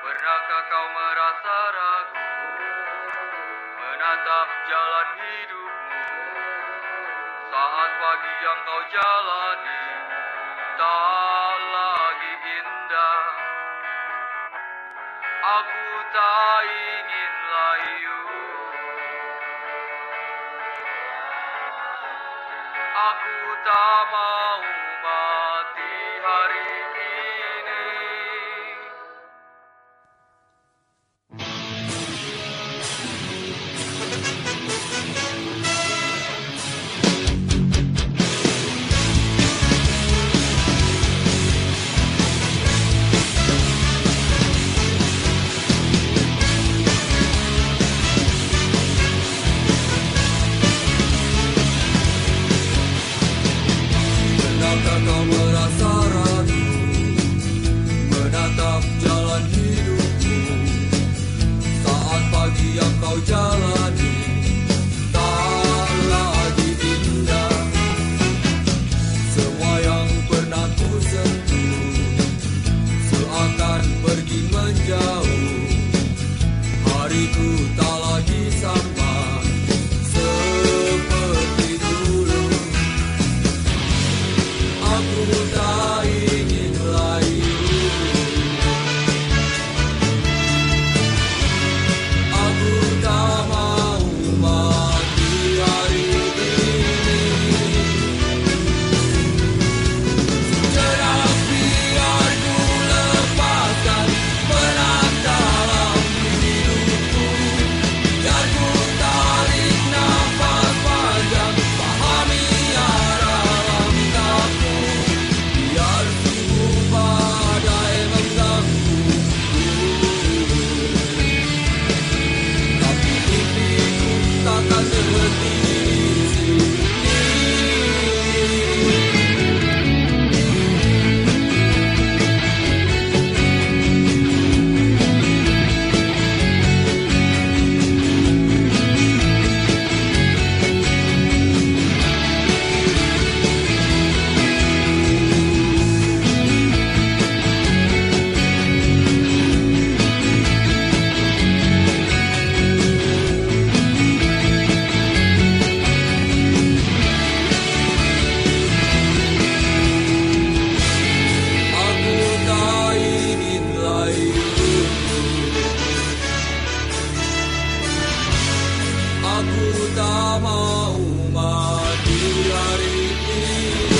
Pernahkah kau merasa ragu menatap jalan hidupmu saat pagi yang kau jalani tak lagi indah? Aku tak ingin layu. Aku tak mau mati aku tak mau mati hari ini.